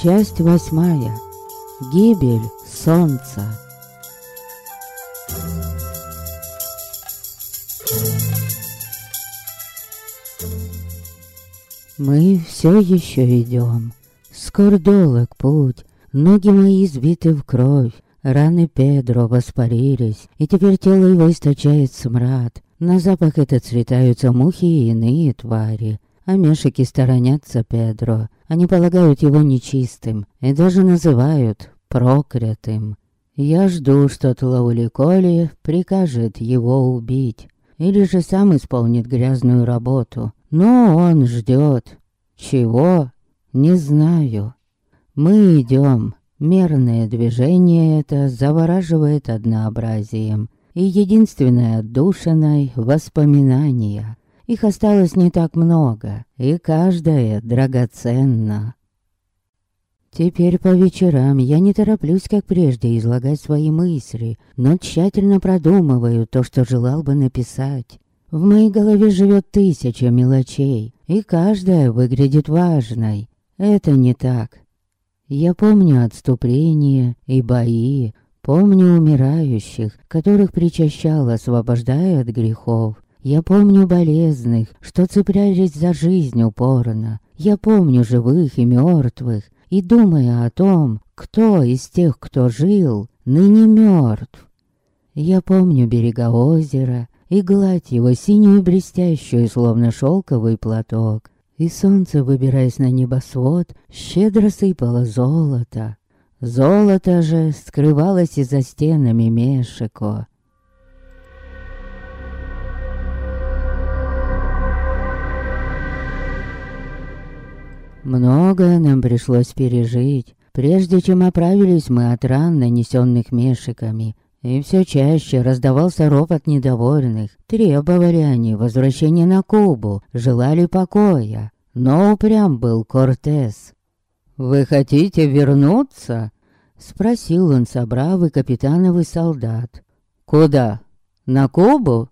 Часть восьмая. Гибель солнца. Мы все еще идем. Долг путь, ноги мои сбиты в кровь, раны Педро воспарились, и теперь тело его источает смрад. На запах этот слетаются мухи и иные твари, а мешики сторонятся Педро. Они полагают его нечистым и даже называют проклятым. Я жду, что Тлауликоли прикажет его убить, или же сам исполнит грязную работу. Но он ждет. Чего? Не знаю. Мы идем. Мерное движение это завораживает однообразием. И единственное отдушиной — воспоминания. Их осталось не так много, и каждое драгоценно. Теперь по вечерам я не тороплюсь, как прежде, излагать свои мысли, но тщательно продумываю то, что желал бы написать. В моей голове живет тысяча мелочей, и каждая выглядит важной. Это не так. Я помню отступления и бои, помню умирающих, которых причащал, освобождая от грехов. Я помню болезных, что цеплялись за жизнь упорно. Я помню живых и мертвых, и думая о том, кто из тех, кто жил, ныне мертв. Я помню берега озера и гладь его синюю блестящую, словно шелковый платок. И солнце, выбираясь на небосвод, щедро сыпало золото. Золото же скрывалось и за стенами Мешико. Многое нам пришлось пережить, прежде чем оправились мы от ран, нанесенных мешиками. И все чаще раздавался ропот недовольных. Требовали они возвращения на Кубу, желали покоя. Но упрям был Кортес. «Вы хотите вернуться?» Спросил он собравый капитановый солдат. «Куда? На Кубу?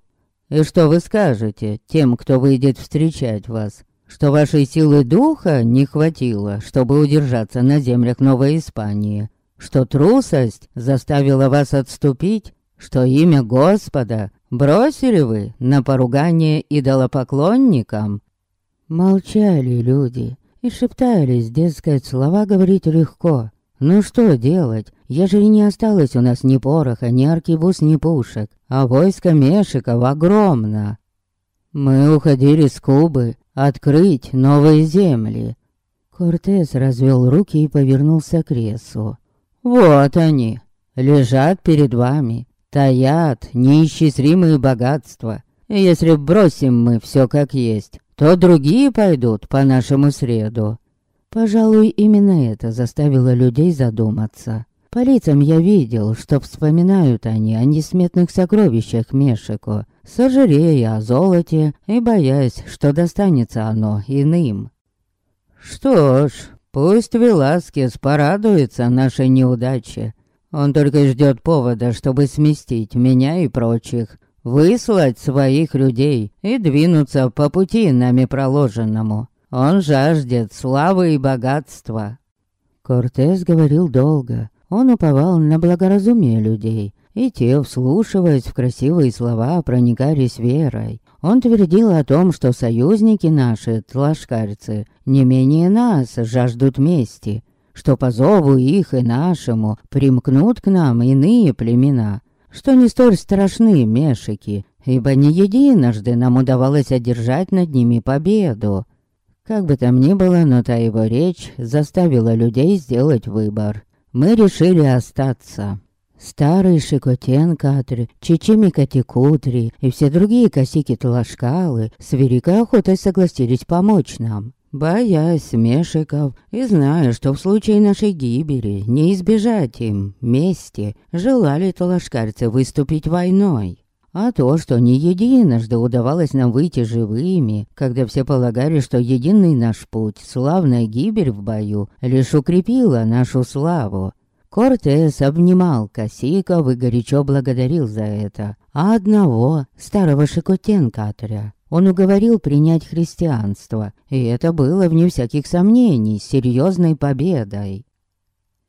И что вы скажете тем, кто выйдет встречать вас? Что вашей силы духа не хватило, чтобы удержаться на землях Новой Испании, что трусость заставила вас отступить, что имя Господа бросили вы на поругание идолопоклонникам. Молчали люди и шептались, дескать, слова говорить легко. Ну что делать, ежели не осталось у нас ни пороха, ни аркибус, ни пушек, а войско Мешиков огромно. Мы уходили с Кубы, открыть новые земли. Кортес развел руки и повернулся к лесу. Вот они, лежат перед вами, таят неисчислимые богатства. Если бросим мы все как есть, то другие пойдут по нашему среду. Пожалуй, именно это заставило людей задуматься. По лицам я видел, что вспоминают они о несметных сокровищах Мешико, сожалея о золоте и боясь, что достанется оно иным. Что ж, пусть Веласкес порадуется нашей неудаче. Он только ждет повода, чтобы сместить меня и прочих, выслать своих людей и двинуться по пути нами проложенному. Он жаждет славы и богатства. Кортес говорил долго. Он уповал на благоразумие людей, и те, вслушиваясь в красивые слова, проникались верой. Он твердил о том, что союзники наши, тлашкарцы, не менее нас жаждут мести, что по зову их и нашему примкнут к нам иные племена, что не столь страшны мешики, ибо не единожды нам удавалось одержать над ними победу. Как бы там ни было, но та его речь заставила людей сделать выбор. Мы решили остаться. Старый Шикотен Катри, Чичими Катикутри и все другие косики Тлашкалы с великой охотой согласились помочь нам. Боясь мешиков и зная, что в случае нашей гибели не избежать им мести, желали талашкарцы выступить войной. А то, что не единожды удавалось нам выйти живыми, когда все полагали, что единый наш путь, славная гибель в бою, лишь укрепила нашу славу, Кортес обнимал Косиков и горячо благодарил за это. А одного, старого Шикотенкаторя, Он уговорил принять христианство, и это было, вне всяких сомнений, серьезной победой.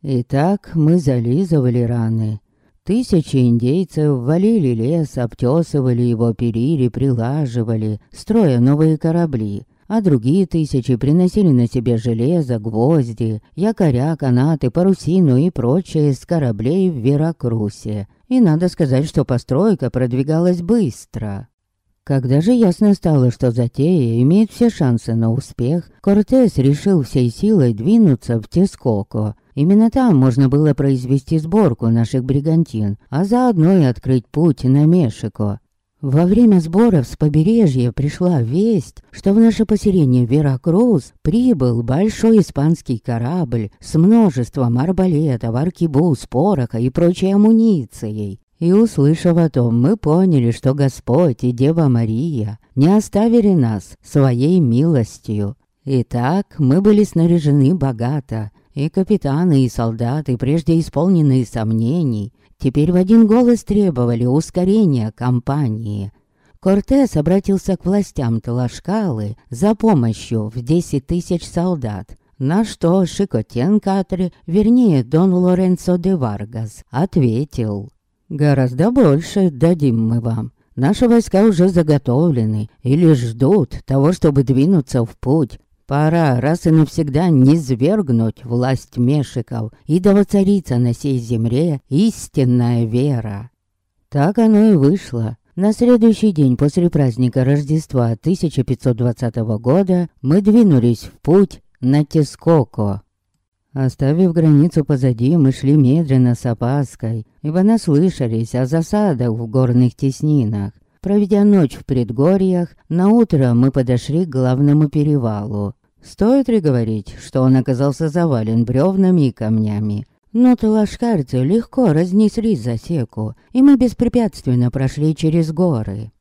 Итак, мы зализывали раны. Тысячи индейцев валили лес, обтесывали его, перили, прилаживали, строя новые корабли, а другие тысячи приносили на себе железо, гвозди, якоря, канаты, парусину и прочее с кораблей в Веракрусе. И надо сказать, что постройка продвигалась быстро. Когда же ясно стало, что затея имеет все шансы на успех, Кортес решил всей силой двинуться в Тескоко. Именно там можно было произвести сборку наших бригантин, а заодно и открыть путь на Мешико. Во время сборов с побережья пришла весть, что в наше поселение Веракрус прибыл большой испанский корабль с множеством арбалетов, аркебуз, пороха и прочей амуницией. И услышав о том, мы поняли, что Господь и Дева Мария не оставили нас своей милостью. Итак, мы были снаряжены богато, и капитаны, и солдаты, прежде исполненные сомнений, теперь в один голос требовали ускорения кампании. Кортес обратился к властям Талашкалы за помощью в 10 тысяч солдат, на что Шикотенкатре, вернее Дон Лоренцо де Варгас, ответил Гораздо больше дадим мы вам. Наши войска уже заготовлены и лишь ждут того, чтобы двинуться в путь. Пора раз и навсегда не свергнуть власть Мешиков, и да воцарится на сей земле истинная вера. Так оно и вышло. На следующий день после праздника Рождества 1520 года мы двинулись в путь на Тескоко. Оставив границу позади, мы шли медленно с опаской, ибо наслышались о засадах в горных теснинах. Проведя ночь в предгорьях, на утро мы подошли к главному перевалу. Стоит ли говорить, что он оказался завален бревнами и камнями? Но талашкарцы легко разнесли засеку, и мы беспрепятственно прошли через горы.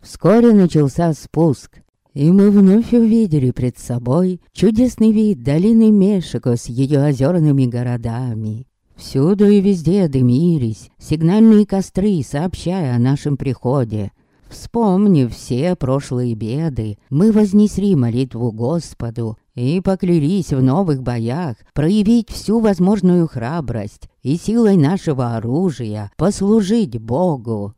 Вскоре начался спуск, и мы вновь увидели пред собой чудесный вид долины Мешико с ее озерными городами. Всюду и везде дымились сигнальные костры, сообщая о нашем приходе. Вспомнив все прошлые беды, мы вознесли молитву Господу и поклялись в новых боях проявить всю возможную храбрость и силой нашего оружия послужить Богу.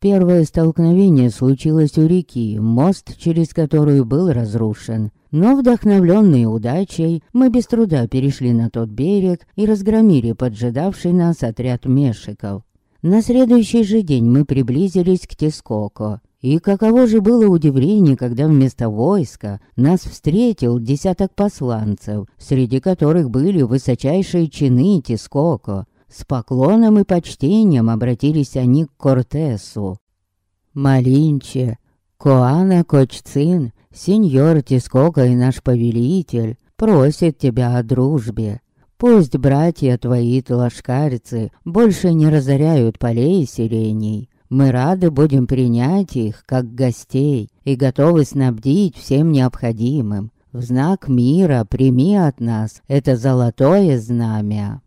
Первое столкновение случилось у реки, мост через которую был разрушен. Но вдохновленные удачей, мы без труда перешли на тот берег и разгромили поджидавший нас отряд мешиков. На следующий же день мы приблизились к Тескоко. И каково же было удивление, когда вместо войска нас встретил десяток посланцев, среди которых были высочайшие чины Тескоко, с поклоном и почтением обратились они к Кортесу. «Малинче, Коана Кочцин, сеньор Тискока и наш повелитель, просит тебя о дружбе. Пусть братья твои тлашкарцы больше не разоряют полей сиреней. Мы рады будем принять их, как гостей, и готовы снабдить всем необходимым. В знак мира прими от нас это золотое знамя».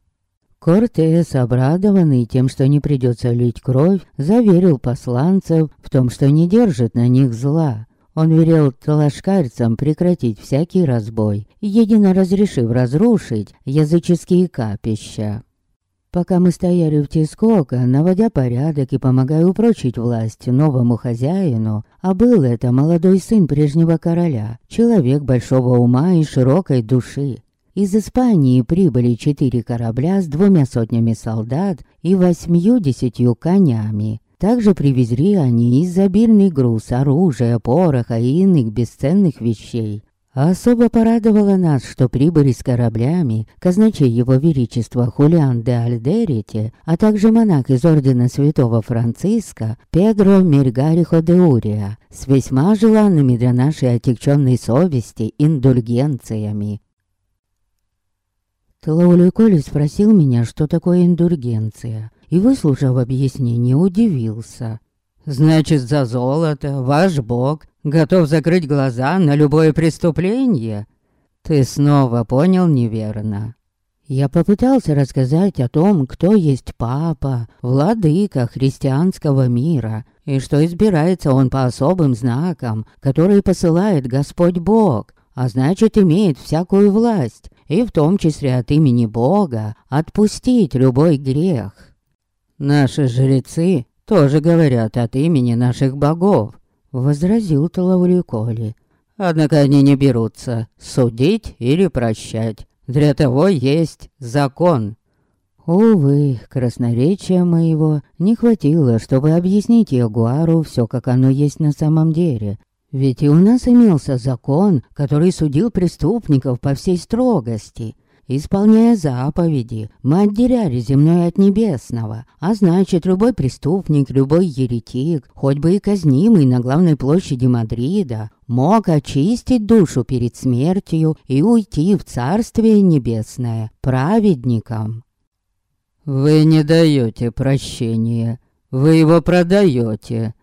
Кортес, обрадованный тем, что не придется лить кровь, заверил посланцев в том, что не держит на них зла. Он велел талашкарцам прекратить всякий разбой, едино разрешив разрушить языческие капища. Пока мы стояли в Тискока, наводя порядок и помогая упрочить власть новому хозяину, а был это молодой сын прежнего короля, человек большого ума и широкой души, из Испании прибыли четыре корабля с двумя сотнями солдат и восьмью-десятью конями. Также привезли они изобильный груз оружия, пороха и иных бесценных вещей. Особо порадовало нас, что прибыли с кораблями казначей Его Величества Хулиан де Альдерите, а также монах из Ордена Святого Франциска Педро Мельгарихо де Урия с весьма желанными для нашей отягченной совести индульгенциями. Тлаулей Коли спросил меня, что такое индульгенция, и, выслушав объяснение, удивился. «Значит, за золото ваш бог готов закрыть глаза на любое преступление?» «Ты снова понял неверно». Я попытался рассказать о том, кто есть папа, владыка христианского мира, и что избирается он по особым знакам, которые посылает Господь Бог, а значит имеет всякую власть, и в том числе от имени Бога, отпустить любой грех. Наши жрецы тоже говорят от имени наших богов, возразил Талауликоли. Однако они не берутся судить или прощать. Для того есть закон. Увы, красноречия моего не хватило, чтобы объяснить Ягуару все, как оно есть на самом деле. Ведь и у нас имелся закон, который судил преступников по всей строгости. Исполняя заповеди, мы отделяли земное от небесного, а значит, любой преступник, любой еретик, хоть бы и казнимый на главной площади Мадрида, мог очистить душу перед смертью и уйти в Царствие Небесное праведником. «Вы не даете прощения, вы его продаете»,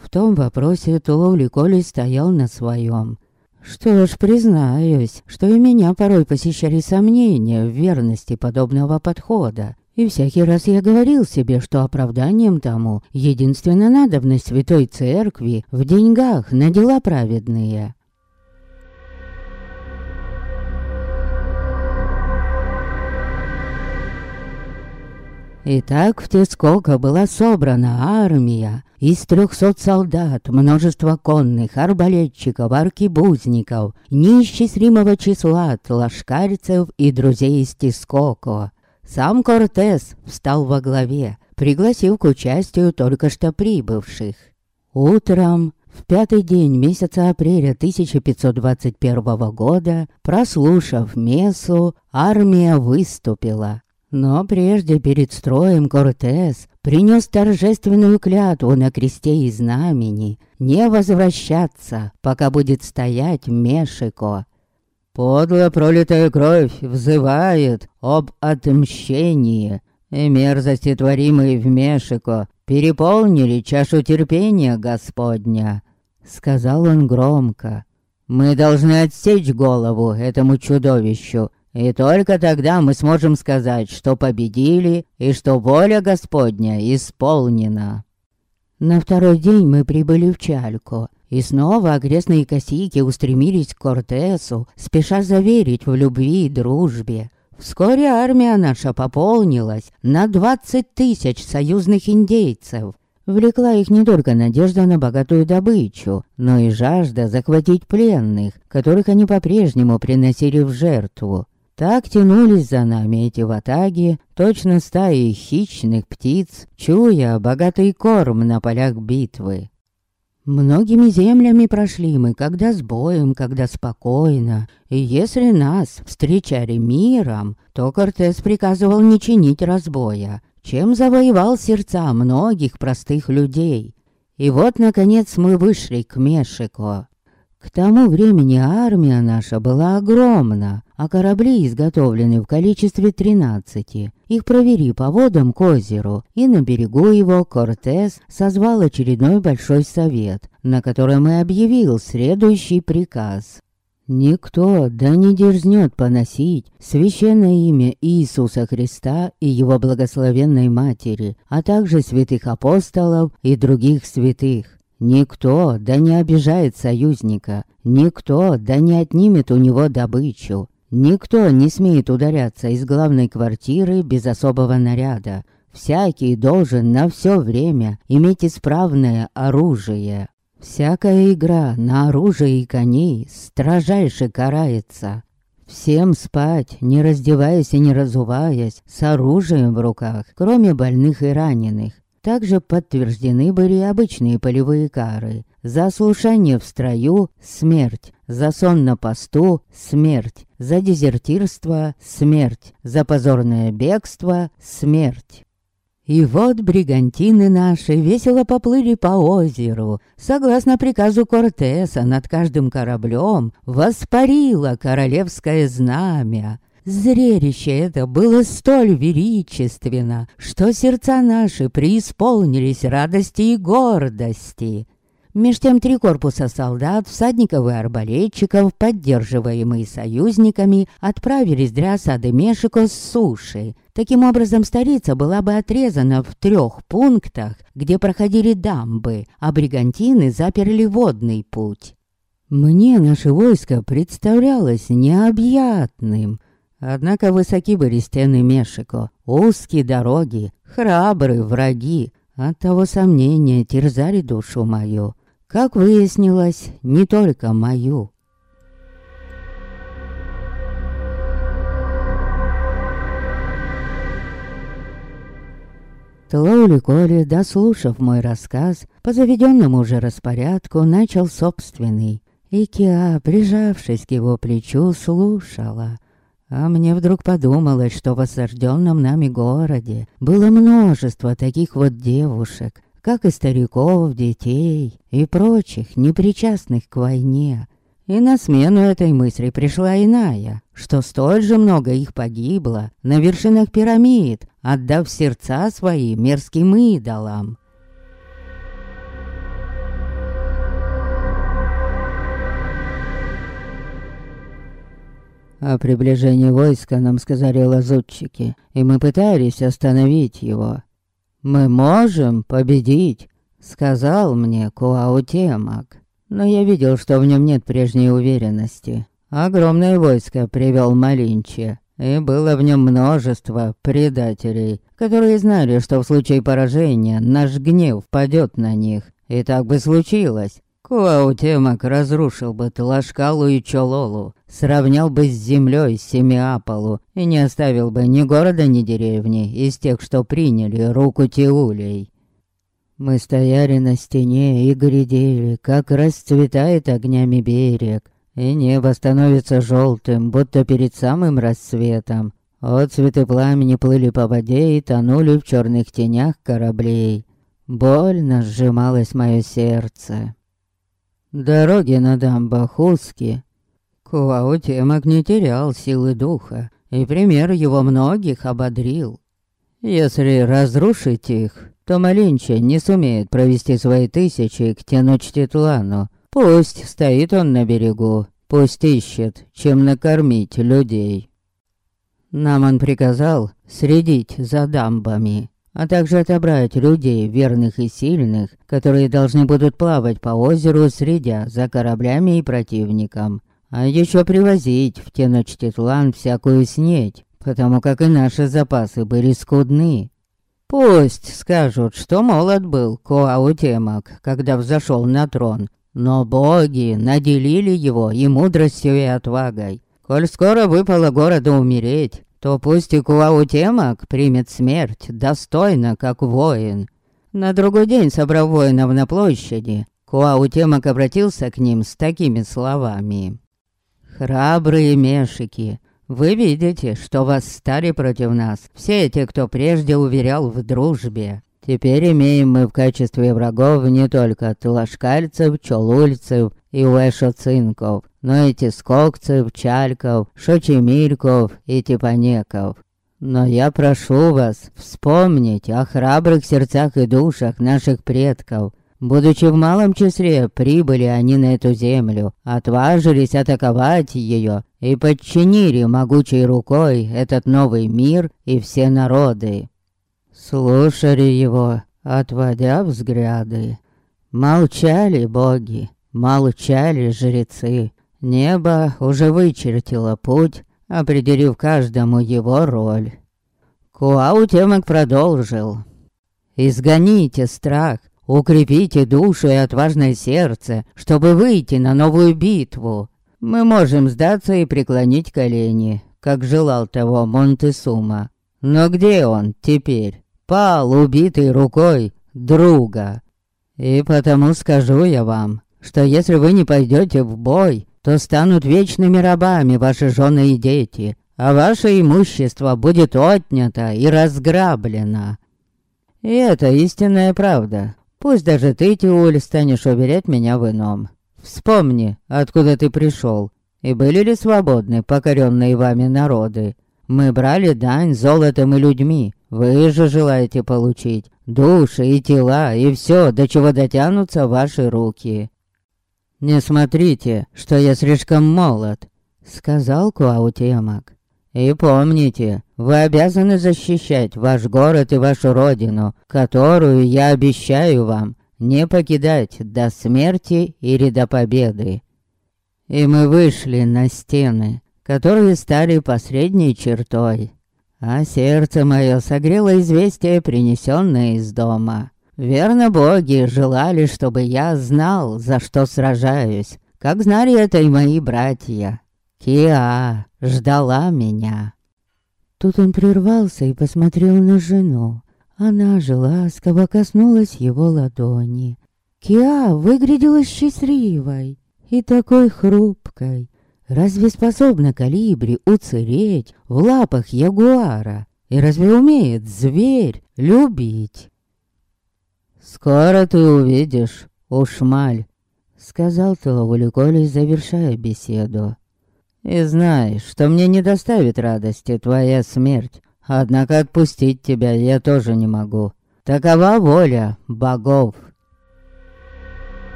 в том вопросе Туловли Коли стоял на своем. Что ж, признаюсь, что и меня порой посещали сомнения в верности подобного подхода. И всякий раз я говорил себе, что оправданием тому единственно надобность Святой Церкви в деньгах на дела праведные. Итак, в Тескоко была собрана армия из трехсот солдат, множество конных, арбалетчиков, аркибузников, неисчислимого числа лашкарцев и друзей из Тескоко. Сам Кортес встал во главе, пригласив к участию только что прибывших. Утром, в пятый день месяца апреля 1521 года, прослушав мессу, армия выступила. Но прежде перед строем Кортес принес торжественную клятву на кресте и знамени не возвращаться, пока будет стоять Мешико. Подло пролитая кровь взывает об отмщении, и мерзости, творимые в Мешико, переполнили чашу терпения Господня, сказал он громко. Мы должны отсечь голову этому чудовищу и только тогда мы сможем сказать, что победили и что воля Господня исполнена. На второй день мы прибыли в Чалько, и снова окрестные косики устремились к Кортесу, спеша заверить в любви и дружбе. Вскоре армия наша пополнилась на двадцать тысяч союзных индейцев. Влекла их не только надежда на богатую добычу, но и жажда захватить пленных, которых они по-прежнему приносили в жертву. Так тянулись за нами эти ватаги, точно стаи хищных птиц, чуя богатый корм на полях битвы. Многими землями прошли мы, когда с боем, когда спокойно, и если нас встречали миром, то Кортес приказывал не чинить разбоя, чем завоевал сердца многих простых людей. И вот, наконец, мы вышли к Мешико. К тому времени армия наша была огромна, а корабли изготовлены в количестве тринадцати. Их провели по водам к озеру, и на берегу его Кортес созвал очередной большой совет, на котором и объявил следующий приказ. Никто да не дерзнет поносить священное имя Иисуса Христа и Его благословенной Матери, а также святых апостолов и других святых, Никто да не обижает союзника, никто да не отнимет у него добычу, никто не смеет ударяться из главной квартиры без особого наряда. Всякий должен на все время иметь исправное оружие. Всякая игра на оружие и коней строжайше карается. Всем спать, не раздеваясь и не разуваясь, с оружием в руках, кроме больных и раненых. Также подтверждены были обычные полевые кары. За слушание в строю – смерть, за сон на посту – смерть, за дезертирство – смерть, за позорное бегство – смерть. И вот бригантины наши весело поплыли по озеру. Согласно приказу Кортеса, над каждым кораблем воспарило королевское знамя. Зрелище это было столь величественно, что сердца наши преисполнились радости и гордости. Меж тем три корпуса солдат, всадников и арбалетчиков, поддерживаемые союзниками, отправились для осады Мешико с суши. Таким образом, столица была бы отрезана в трех пунктах, где проходили дамбы, а бригантины заперли водный путь. Мне наше войско представлялось необъятным. Однако высоки были стены Мешико, узкие дороги, храбрые враги. Оттого сомнения терзали душу мою. Как выяснилось, не только мою. Тлоули Коли, дослушав мой рассказ, по заведенному уже распорядку начал собственный. И Киа, прижавшись к его плечу, слушала. А мне вдруг подумалось, что в осажденном нами городе было множество таких вот девушек, как и стариков, детей и прочих, непричастных к войне. И на смену этой мысли пришла иная, что столь же много их погибло на вершинах пирамид, отдав сердца свои мерзким идолам. О приближении войска нам сказали лазутчики, и мы пытались остановить его. «Мы можем победить», — сказал мне Куаутемак. Но я видел, что в нем нет прежней уверенности. Огромное войско привел Малинчи, и было в нем множество предателей, которые знали, что в случае поражения наш гнев падет на них. И так бы случилось. Куаутемак разрушил бы Тлашкалу и Чололу, сравнял бы с землей Семиаполу и не оставил бы ни города, ни деревни из тех, что приняли руку Тиулей. Мы стояли на стене и глядели, как расцветает огнями берег, и небо становится желтым, будто перед самым рассветом. Отцветы пламени плыли по воде и тонули в черных тенях кораблей. Больно сжималось мое сердце. Дороги на дамбах узкие. Куаутемок не терял силы духа, и пример его многих ободрил. Если разрушить их, то Малинча не сумеет провести свои тысячи к Теночтитлану. Пусть стоит он на берегу, пусть ищет, чем накормить людей. Нам он приказал следить за дамбами а также отобрать людей, верных и сильных, которые должны будут плавать по озеру, следя за кораблями и противником. А еще привозить в Теночтитлан всякую снедь, потому как и наши запасы были скудны. Пусть скажут, что молод был Коаутемак, когда взошел на трон, но боги наделили его и мудростью, и отвагой. Коль скоро выпало городу умереть, то пусть и Куаутемак примет смерть достойно, как воин. На другой день, собрав воинов на площади, Куаутемак обратился к ним с такими словами. «Храбрые мешики, вы видите, что восстали против нас все те, кто прежде уверял в дружбе. Теперь имеем мы в качестве врагов не только тлашкальцев, чолульцев и уэшоцинков, но и тискокцев, чальков, шочемильков и типанеков. Но я прошу вас вспомнить о храбрых сердцах и душах наших предков. Будучи в малом числе, прибыли они на эту землю, отважились атаковать ее и подчинили могучей рукой этот новый мир и все народы. Слушали его, отводя взгляды. Молчали боги, молчали жрецы. Небо уже вычертило путь, определив каждому его роль. Куаутемок продолжил. «Изгоните страх, укрепите душу и отважное сердце, чтобы выйти на новую битву. Мы можем сдаться и преклонить колени, как желал того Монтесума. Но где он теперь? Пал, убитый рукой друга. И потому скажу я вам, что если вы не пойдете в бой, то станут вечными рабами ваши жены и дети, а ваше имущество будет отнято и разграблено. И это истинная правда. Пусть даже ты, Тиуль, станешь уверять меня в ином. Вспомни, откуда ты пришел, и были ли свободны покоренные вами народы. Мы брали дань золотом и людьми, вы же желаете получить души и тела, и все, до чего дотянутся ваши руки. «Не смотрите, что я слишком молод», — сказал Куаутемак. «И помните, вы обязаны защищать ваш город и вашу родину, которую я обещаю вам не покидать до смерти или до победы». И мы вышли на стены, которые стали последней чертой. А сердце мое согрело известие, принесенное из дома. Верно, боги желали, чтобы я знал, за что сражаюсь, как знали это и мои братья. Киа ждала меня. Тут он прервался и посмотрел на жену. Она же ласково коснулась его ладони. Киа выглядела счастливой и такой хрупкой. Разве способна калибри уцелеть в лапах ягуара? И разве умеет зверь любить? «Скоро ты увидишь, ушмаль», — сказал Талауликоли, завершая беседу. «И знай, что мне не доставит радости твоя смерть, однако отпустить тебя я тоже не могу. Такова воля богов».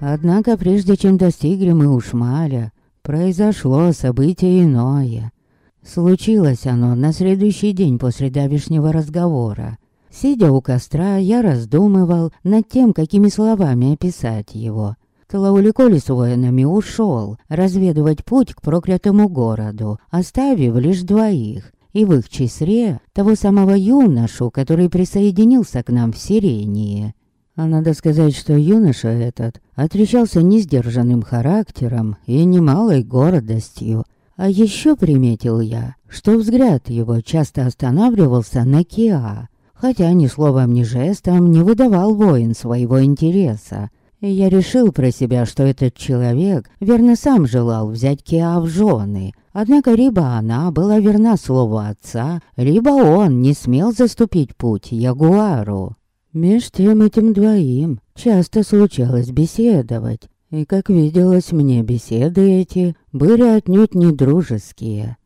Однако прежде чем достигли мы Ушмаля, произошло событие иное — Случилось оно на следующий день после давешнего разговора. Сидя у костра, я раздумывал над тем, какими словами описать его. Тлауликоли с воинами ушел разведывать путь к проклятому городу, оставив лишь двоих, и в их числе того самого юношу, который присоединился к нам в Сирении. А надо сказать, что юноша этот отличался несдержанным характером и немалой гордостью, а еще приметил я, что взгляд его часто останавливался на Киа, хотя ни словом, ни жестом не выдавал воин своего интереса. И я решил про себя, что этот человек верно сам желал взять Киа в жены. Однако либо она была верна слову отца, либо он не смел заступить путь Ягуару. Меж тем этим двоим часто случалось беседовать, и, как виделось мне, беседы эти были отнюдь не дружеские.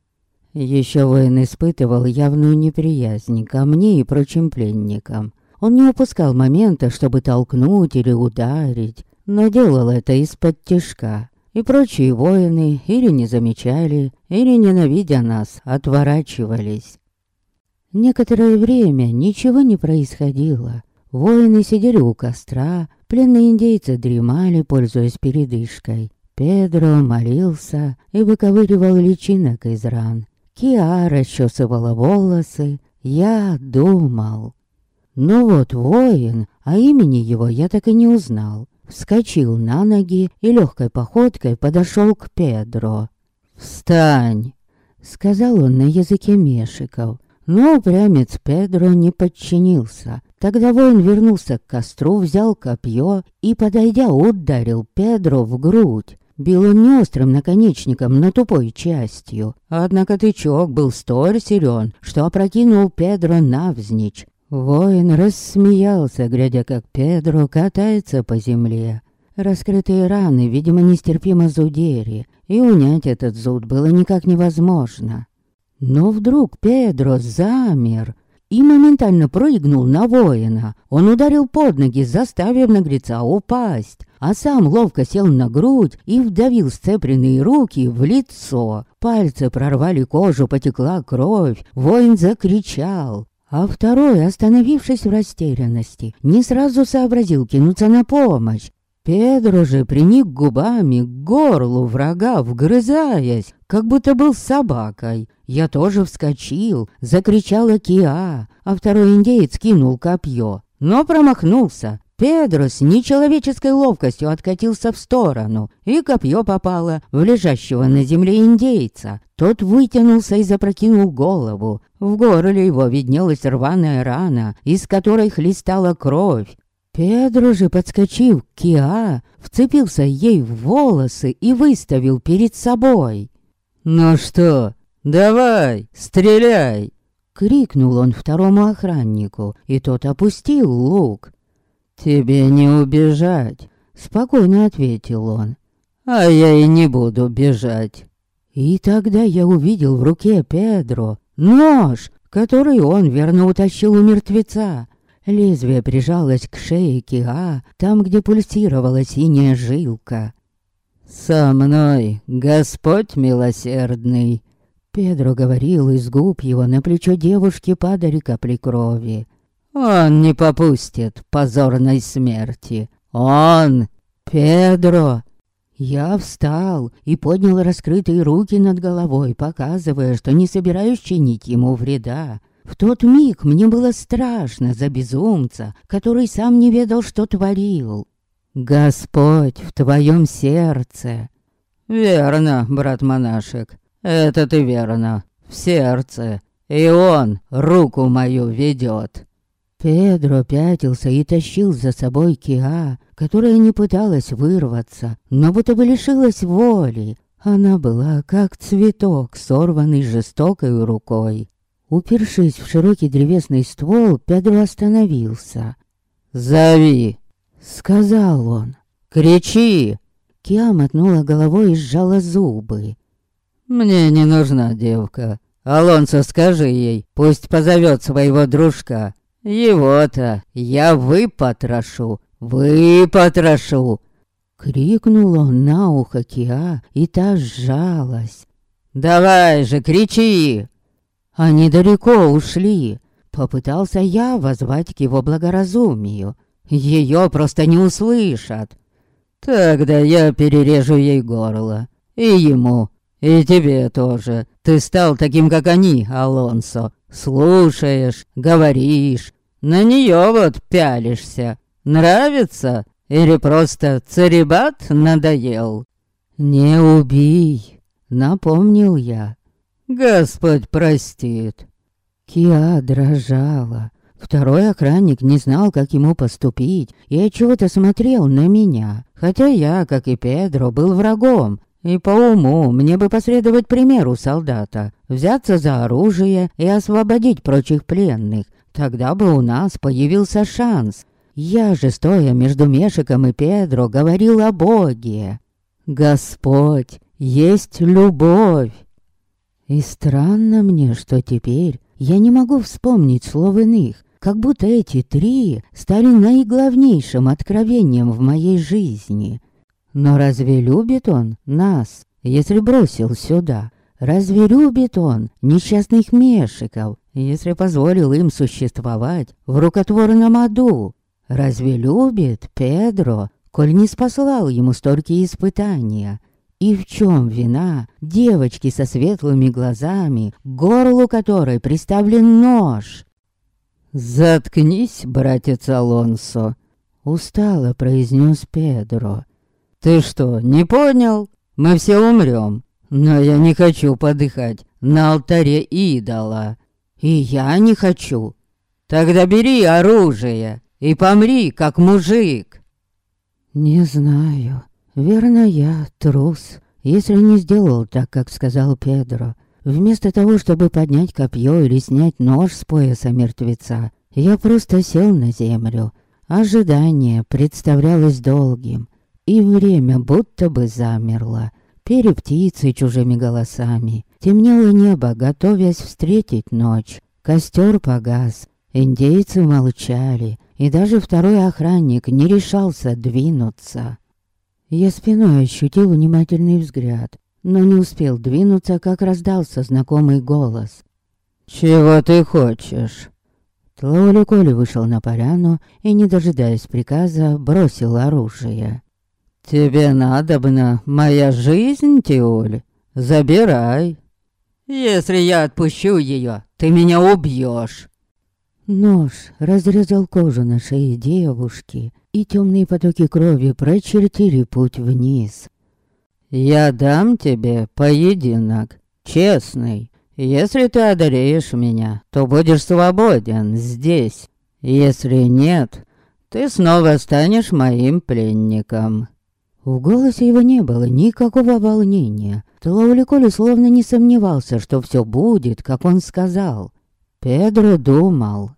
Еще воин испытывал явную неприязнь ко мне и прочим пленникам. Он не упускал момента, чтобы толкнуть или ударить, но делал это из-под тяжка. И прочие воины или не замечали, или, ненавидя нас, отворачивались. Некоторое время ничего не происходило. Воины сидели у костра, Пленные индейцы дремали, пользуясь передышкой. Педро молился и выковыривал личинок из ран. Киа расчесывала волосы. Я думал. Ну вот воин, а имени его я так и не узнал. Вскочил на ноги и легкой походкой подошел к Педро. «Встань!» — сказал он на языке мешиков. Но упрямец Педро не подчинился. Тогда воин вернулся к костру, взял копье и, подойдя, ударил Педро в грудь. Бил он не острым наконечником, но тупой частью. Однако тычок был столь силен, что опрокинул Педро навзничь. Воин рассмеялся, глядя, как Педро катается по земле. Раскрытые раны, видимо, нестерпимо зудели, и унять этот зуд было никак невозможно. Но вдруг Педро замер и моментально прыгнул на воина. Он ударил под ноги, заставив наглеца упасть, а сам ловко сел на грудь и вдавил сцепленные руки в лицо. Пальцы прорвали кожу, потекла кровь, воин закричал. А второй, остановившись в растерянности, не сразу сообразил кинуться на помощь. Педро же приник губами к горлу врага, вгрызаясь, как будто был собакой. Я тоже вскочил, закричала Киа, а второй индеец кинул копье, но промахнулся. Педро с нечеловеческой ловкостью откатился в сторону, и копье попало в лежащего на земле индейца. Тот вытянулся и запрокинул голову. В горле его виднелась рваная рана, из которой хлестала кровь. Педро же, подскочив к Киа, вцепился ей в волосы и выставил перед собой. «Ну что, давай, стреляй!» Крикнул он второму охраннику, и тот опустил лук. «Тебе не убежать», — спокойно ответил он. «А я и не буду бежать». И тогда я увидел в руке Педро нож, который он верно утащил у мертвеца. Лезвие прижалось к шее Киа, там, где пульсировала синяя жилка. «Со мной, Господь милосердный!» Педро говорил, из губ его на плечо девушки падали капли крови. «Он не попустит позорной смерти! Он! Педро!» Я встал и поднял раскрытые руки над головой, показывая, что не собираюсь чинить ему вреда. В тот миг мне было страшно за безумца, который сам не ведал, что творил. Господь в твоем сердце. Верно, брат-монашек, это ты верно, в сердце. И он руку мою ведет. Педро пятился и тащил за собой Киа, которая не пыталась вырваться, но будто бы лишилась воли. Она была как цветок, сорванный жестокой рукой. Упершись в широкий древесный ствол, Педро остановился. «Зови!» — сказал он. «Кричи!» Киа мотнула головой и сжала зубы. «Мне не нужна девка. Алонсо, скажи ей, пусть позовет своего дружка. Его-то я выпотрошу, выпотрошу!» Крикнул он на ухо Киа, и та сжалась. «Давай же, кричи!» Они далеко ушли. Попытался я возвать к его благоразумию. Ее просто не услышат. Тогда я перережу ей горло. И ему, и тебе тоже. Ты стал таким, как они, Алонсо. Слушаешь, говоришь, на нее вот пялишься. Нравится? Или просто царибат надоел? Не убей, напомнил я. Господь простит. Киа дрожала. Второй охранник не знал, как ему поступить, и отчего-то смотрел на меня. Хотя я, как и Педро, был врагом. И по уму мне бы последовать примеру солдата, взяться за оружие и освободить прочих пленных. Тогда бы у нас появился шанс. Я же, стоя между Мешиком и Педро, говорил о Боге. Господь есть любовь. И странно мне, что теперь я не могу вспомнить слов иных, как будто эти три стали наиглавнейшим откровением в моей жизни. Но разве любит он нас, если бросил сюда? Разве любит он несчастных мешиков, если позволил им существовать в рукотворном аду? Разве любит Педро, коль не спаслал ему столько испытания? И в чем вина девочки со светлыми глазами, горлу которой приставлен нож? «Заткнись, братец Алонсо!» — устало произнес Педро. «Ты что, не понял? Мы все умрем, но я не хочу подыхать на алтаре идола. И я не хочу. Тогда бери оружие и помри, как мужик!» «Не знаю», Верно, я трус, если не сделал так, как сказал Педро. Вместо того, чтобы поднять копье или снять нож с пояса мертвеца, я просто сел на землю. Ожидание представлялось долгим, и время будто бы замерло. Перед птицей чужими голосами темнело небо, готовясь встретить ночь. Костер погас, индейцы молчали, и даже второй охранник не решался двинуться. Я спиной ощутил внимательный взгляд, но не успел двинуться, как раздался знакомый голос. «Чего ты хочешь?» Тлоули Коли вышел на поляну и, не дожидаясь приказа, бросил оружие. «Тебе надобна моя жизнь, Тиоль? Забирай. Если я отпущу ее, ты меня убьешь!» Нож разрезал кожу на шее девушки, и темные потоки крови прочертили путь вниз. «Я дам тебе поединок, честный. Если ты одолеешь меня, то будешь свободен здесь. Если нет, ты снова станешь моим пленником». В голосе его не было никакого волнения. Тлауликоли словно не сомневался, что все будет, как он сказал. Педро думал.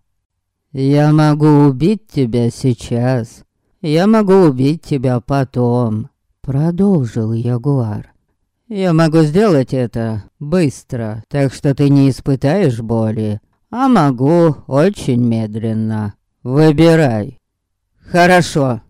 «Я могу убить тебя сейчас. Я могу убить тебя потом», — продолжил Ягуар. Я могу сделать это быстро, так что ты не испытаешь боли. А могу очень медленно. Выбирай. Хорошо.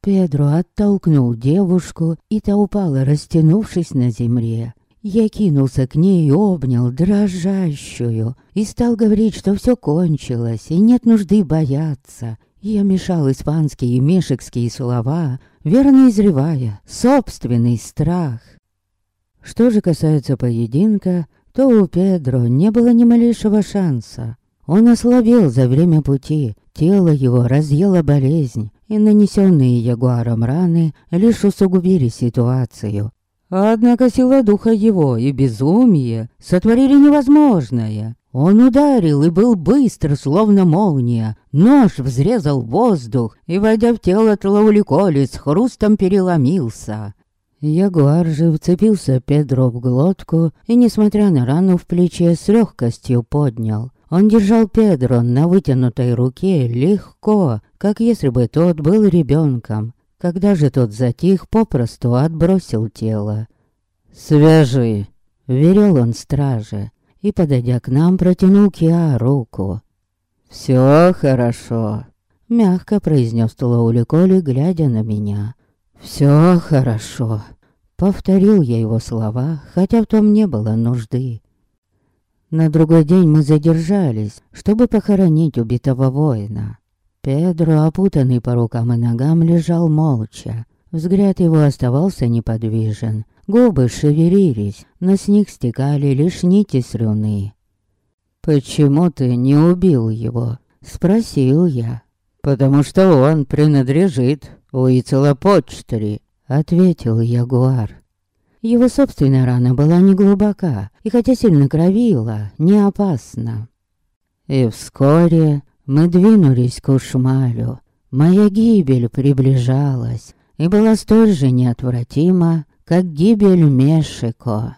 Педро оттолкнул девушку, и та упала, растянувшись на земле. Я кинулся к ней и обнял дрожащую, и стал говорить, что все кончилось, и нет нужды бояться. Я мешал испанские и мешекские слова, верно изревая собственный страх. Что же касается поединка, то у Педро не было ни малейшего шанса. Он ослабел за время пути, тело его разъела болезнь, и нанесенные ягуаром раны лишь усугубили ситуацию. Однако сила духа его и безумие сотворили невозможное. Он ударил и был быстр, словно молния. Нож взрезал воздух и, войдя в тело Тлауликоли, с хрустом переломился. Ягуар же вцепился Педро в глотку и, несмотря на рану в плече, с легкостью поднял. Он держал Педро на вытянутой руке легко, как если бы тот был ребенком. Когда же тот затих, попросту отбросил тело. «Свяжи!» — верил он страже, и, подойдя к нам, протянул Киа руку. «Все хорошо», — мягко произнес Тулаули Коли, глядя на меня. «Все хорошо», — повторил я его слова, хотя в том не было нужды. На другой день мы задержались, чтобы похоронить убитого воина. Педро, опутанный по рукам и ногам, лежал молча. Взгляд его оставался неподвижен. Губы шевелились, но с них стекали лишь нити слюны. «Почему ты не убил его?» — спросил я. «Потому что он принадлежит Уицелопочтри», — ответил Ягуар. Его собственная рана была не глубока, и хотя сильно кровила, не опасна. И вскоре мы двинулись к Ушмалю. Моя гибель приближалась и была столь же неотвратима, как гибель Мешико.